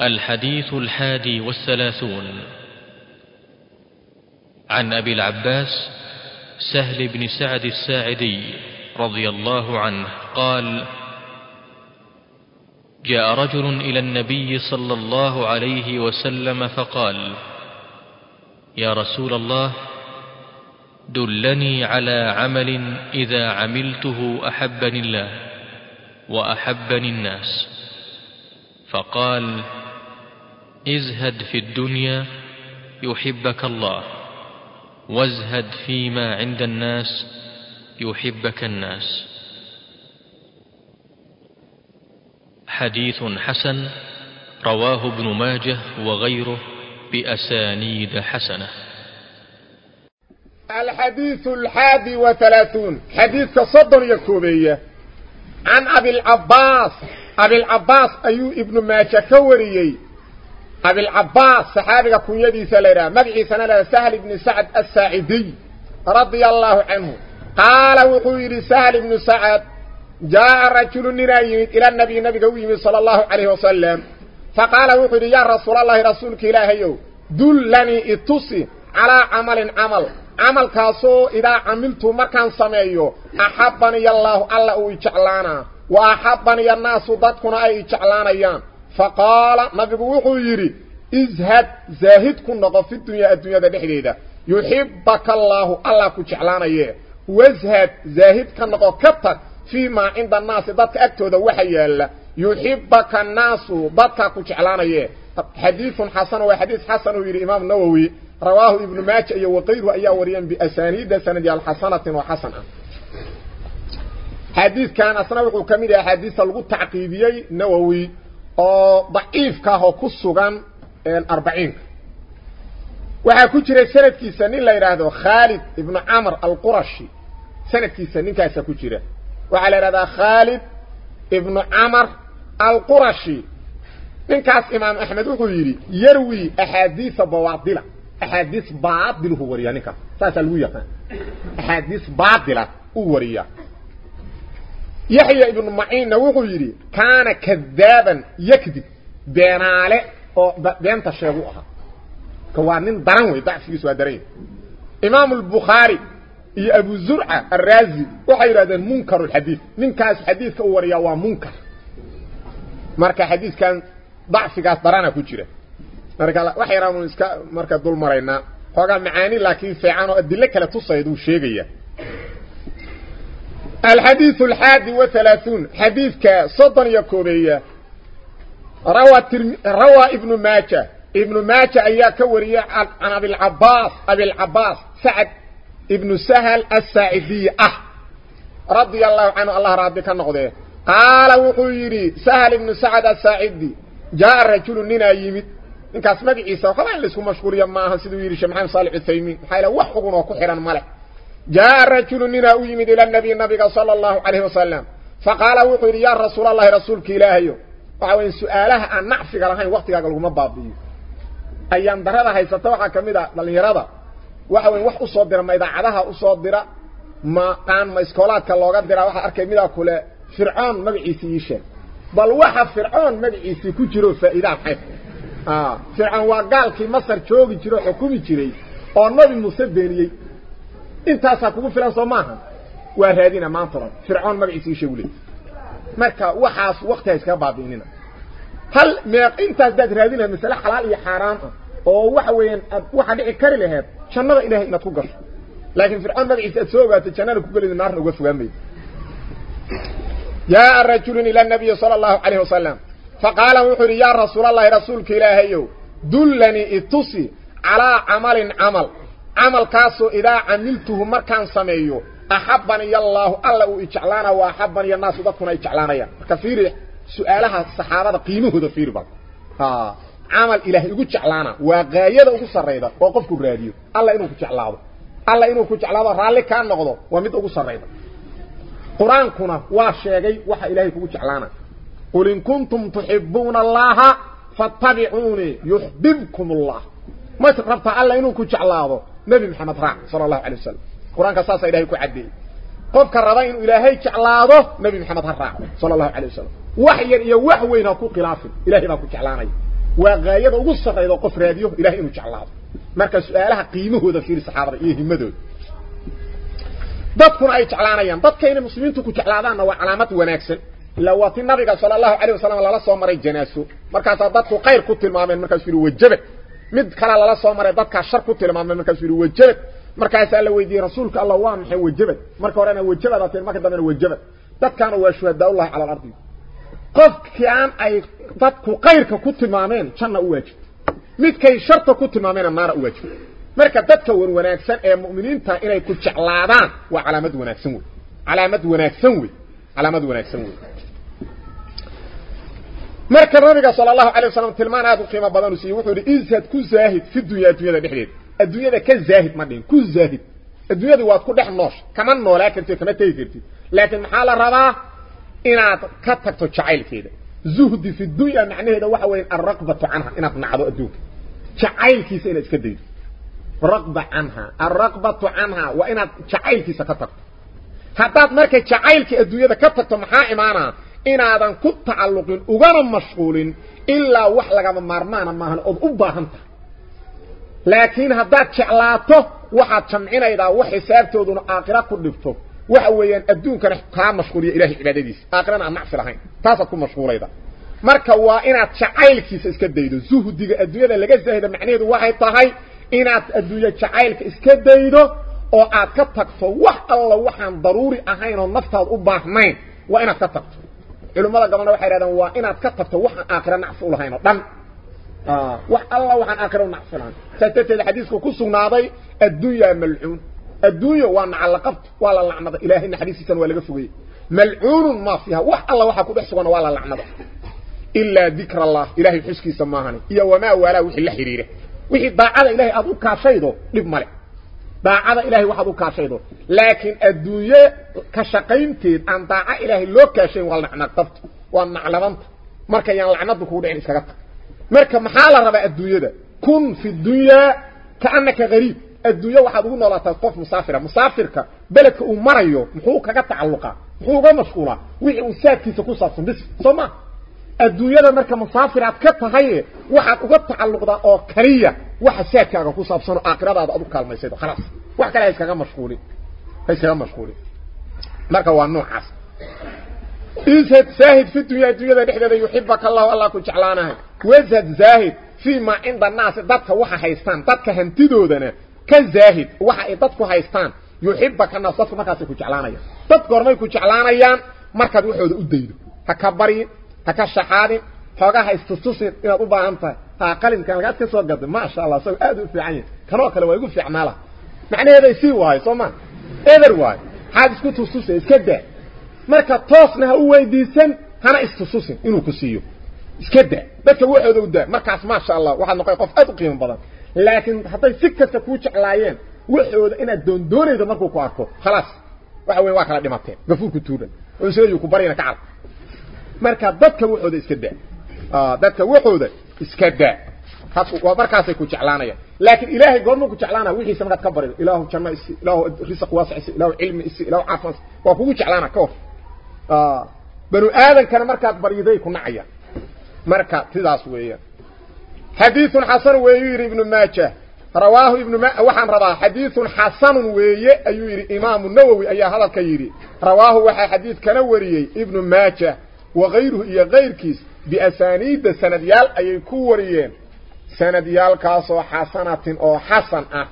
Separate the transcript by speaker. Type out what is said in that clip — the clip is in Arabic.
Speaker 1: الحديث الحادي والثلاثون. عن أبي العباس سهل بن سعد الساعدي رضي الله عنه قال جاء رجل إلى النبي صلى الله عليه وسلم فقال يا رسول الله دلني على عمل إذا عملته أحبني الله وأحبني الناس. فقال ازهد في الدنيا يحبك الله وازهد فيما عند الناس يحبك الناس. حديث حسن رواه ابن ماجه وغيره بأسانيد حسنة.
Speaker 2: الحديث الحادي وثلاثون حديث صدر يكوبية عن أبي العباس أبي العباس أيو ابن ماجه كوريي. أبي العباس صحابي كن يدي سليرا مقعي سنة سهل بن سعد الساعدي رضي الله عنه. قال وحوير سهل بن سعد جاء رجل نرايمت إلى النبي النبي قويم صلى الله عليه وسلم. فقال وحوير يا رسول الله رسولك إلهي دلني اتصي على عمل عمل. عمل كاسو إذا عملت مكان سميو أحبني الله الله ويجعلانا وأحبني الناس ضدكنا أي يجعلانا فقال نبي وحوير ازهد زاهد كن في الدنيا الدنيا دحديده يحبك الله الله كجعلانا وازهد زاهد كن كتك فيما عند الناس ضدك أكتوذا وحيال يحبك الناس ضدك كجعلانا حديث حسن وحديث حسن ويري إمام النووي رواه ابن ماجه وغيره أيها وريان بأسانيد سند الحسنة وحسنة. حديث كان أصنعه كمية حديث لغو تعقيبيي نووي. ضعيف كاهو كسوغان الأربعين waxaa ku jira sanadkiisa nin la yiraahdo Khalid ibn Amr al-Qurashi sanadkiisa ninkaas ku jira waxa la yiraahdaa Khalid ibn Amr al-Qurashi ninkaas Imam Ahmed wuxuu yiri yarwi ahadith bawadila ahadith baadil hu wariya ninka saasa lagu yaqaan baadila uu wariya يحيى ابن معين وهو يري كان كذابا يكذب بين عليه بين تشيغوها كوانين درنوي بعد في سو درين. إمام البخاري يا أبو زرعة الرازي وحير هذا المنكر الحديث. من كاس حديث هو يا ومنكر مركه حديث كان ضعف قاس درانا كجيرة. مركه وحيرامو إسكا مركه دول مرينا وقال معاني لكن فيعانو أدلة كلا تسيدو الحديث الحادي وثلاثون حديث كصدن يكوبية روى, ترم... روى ابن ماجه ابن ماجه أيا كورية عن أبي العباس أبي العباس سعد ابن سهل الساعدي أه. رضي الله عنه الله كان نقده قال وحيري سهل ابن سعد الساعدي. جاء الرجل ننا يمد إن كاس مغيسا خلا ان اسكو مشهور يا ما سيدو يري شمحان صالح الثيمين حيلا وحقن أو كخيران مله جاء الرجل لنا ويمد إلى النبي النبي صلى الله عليه وسلم فقال وقل يا رسول الله رسولك إلهي. وعوين سؤاله عن نعفك لحين وقتك قال لهم مباب بي أيام درها هاي ستوحا كميدا للي يرادا وعوين وح أصدر ما إذا عدها أصدر ما قان ما إسكولات كاللوغات درها وحا أركي ميدا كله. فرعون مبعيسي يشي. بل وحا فرعون مبعيسي كجرو فائداء حيث آه، فرعون وقال كي مصر شوقي جرو حكومي جري ونبي مصر بينيي انت ساكو فلان سو ماها وهادينا ما انطر فرعون ما بيسي شي ولي مركا وخاص وقتها اسكا بعضيننا هل ميق انت داك رادينا مثلا حلال يا حرام أو وحا وين وحا دي كار له جنره الهي ان تو غف لكن فرعون ما بيسي تسوغات جنره كوغل النار نو سوغامي يا رجل إلى النبي صلى الله عليه وسلم فقال وحري يا رسول الله رسولك الهي دلني اتصي على عمل عمل عمل كاسو إذا عملته مركان سميه أحبني الله ألا أجعلانا وأحبني الناس دكنا أجعلانا كثير سؤالها الصحابة قيمه ذا في بك عمل إلهي يقول جعلانا وغاية يقول سرعيدا وقف كل راديو. ألا إنه كجعلانا ألا إنه كجعلانا رالي كان نغضو ومد يقول سرعيدا قرآن كنا واشيغي وحا إلهي يقول جعلانا قل إن كنتم تحبون الله فاتبعوني. يحببكم الله. ما يتقربت ألا إنه كجعلانا نبي محمد راح صلى الله عليه وسلم. القران قصاص إلهي كعدي قف كرادين إلهي جعلاده نبي محمد راح صلى الله عليه وسلم. وحي يا وح وينه كو خلاف. إلهي ما كو جعلاني وغاية أو سفيده قف راديو إلهي إنه جعلاده مركا سؤالها قيمه هودا في الصحابة إيه همدود. دتكون أي جعلانيان دتكاين المسلمين تو كو جعلادان وا علامات وناكسن. لو في النبي صلى الله عليه وسلم لا لا سو مري جناسو مركا دتكو خير كو تلمامن مركا سيرو وجبه. Mid kale lala soo maray dadkaa shar ku tilmaameen markaasuu yidhi wajabad markaasaa la weydiiyey rasuulka allah waa maxay wajabad marka horena wajabad ateen marka dambena wajabad dadkaana waa shuhadaaullahi cala alardi qofkii aan ay dadku kayrka ku tilmaameen janna u waajibto midkay sharta ku tilmaameenna naara u waajibto marka dadka wan wanaagsan ee mu'miniinta inay ku jeclaadaan waa calaamad wanaagsan wey calaamad wanaagsan wey calaamad wanaagsan wey marka nabiga sala allahu alay wasalam tilmaan aad u qiimo badan u siiyey wuxuu yidhi izhad ku zaahid fi dunya addunyada dhexdeeda adduunyada ka zaahid ma dhihin ku zaahid adduunyada waad ku dhex noosh kama noolaa kartid kama tegi kartid laakiin maxaa la rabaa inaad ka tagto jacaylkeeda zuhdi fi dunya macnaheeda waxa weeye alraqbatu canha inaad nacdo adduunka jacaylkiisa inaad iska daydo raqba canha alraqbatu canha waa inaad jacaylkiisa ka tagto haddaad marka jacaylka adduunyada ka tagto maxaa imaanaa إن آدان كد تعلقين أغنم مشغولين إلا وحلق هذا مارمانا ماهن أض أباهمت لكن هذا تعلاته وحد شمعين إذا وحي سابته دون آقراء كل نفته وحوين أدونك نحقا مشغولية إلهي إبادة ديس. آقراء نعم معصر هين. تاسد كل مشغولة إذا. مركا وإن آد شعيل كيس إسكده زوهو ديغ أدوية اللي جزده هذا معنى دو واحد طهي إن آد أدوية شعيل كيس إسكده أو آد كتاك فوح الله وحان ضروري أهين ونفتاد أباهمين وإن آد كتاك فوح culimmada gabana waxay yidhahdeen waa inaad ka tagto waxaan aakhira nacfi u lahayn dhan wax alla waxaan aakhira nacfi lahayn saas darteed xadiisku ku sugnaaday addunya malcuun adduunya waa nacalaqabto waa la lacnada ilahay naxariistiisana waa laga fogeyey malcuunun ma fiiha wax alla waxaa ku dhex sugana waa la lacnada ilaa dikr allah ilahay xuskiisa maahani iyo wamaa waalaa wixii la xidhiira wixii daacada ilahay aad u kaashaydo dhib male باعده الهي وحده كاشيده لكن الدنيا كشقين تيد ان باع الهي لو كاشين وغل نعنق طفت وان نعلمانت مركا يان لعنق دكو دعني سكت مركا محالة ربا الدوية ده. كن في الدوية كأنك غريب الدوية وحده نولا تلطف مسافرة مسافرك بلك امريو محوكا قد تعلقا محوكا مشغولا وحي وساكي سكو صفن بس صمع الدنيا مركا مصافر عبكا تغيي واحد اغد تعلق دا أو كريا واحد ساكي اغا كو صابصانو اقرا دا ابو كالما يسيدو خلاص واحد كلا يسكا غم مشغولي هيسا غم مشغولي مركا وان نوع حاس انسا تزاهد في الدنيا الدنيا دا بحدا يحبك الله والله كو جعلانا هاي وزا تزاهد فيما عند الناس دادك واحا هايستان دادك هنتدو دانا كزاهد واحا دادك هايستان يحبك الناس دادك مكاسي كو جعلانا يان دادك ورمي كو جعلانا يان مركا دوحو دا ادايدو هكبرين ha ka shaxaadin xoogaha istustusin inaad u baahan tahay ha qalinkan lagaad ka soo gaday maasha allah isagoo aad u fiican yahay kanoo kale waa igu fiicnaa laha macnaheeday sii waayo soo ma eber waayo maxaad isku tustusay iska daa marka toosna ha u weydiisan hana istustusin inuu ku siiyo iska daa dadka waxooda u daa markaas maasha allah waxaad noqon qof aad u qiimo badan laakiin hadday si kasta kuu jeclaayeen waxooda inaad doondoonaydo markuu ku arko khalaas waxa weeye waa kala dhimateen gafuurku tuuran oo isleeyu ku baryana ka carab marka dadka waxooda iska daa dadka waxooda iska daa waa markaasay ku jeclaanayaan laakiin ilaahay goormuu ku jeclaanaya wixiisa markaad ka barido ilaahu janno isi ilaahu risaq waasic isi ilaahu cilmi isi ilaahu caafimaad waa kugu jeclaana ka hor banu aadankana markaad baryiday ku nacayaan marka sidaas weeyaan xadiiثun xasan weeyuu yidhi ibnu maaja rawaahu ibnu ma waxaan rabaa xadiiثun xasanun weeye ayuu yidhi imaamu nawowi ayaa hadalka yidhi rawaahu waxaa xadiidkana wariyey ibnu وغيره إيا غير كيس بأسانيد سنديال أي كوريين. سنديال كاسو حسنة أو حسن أه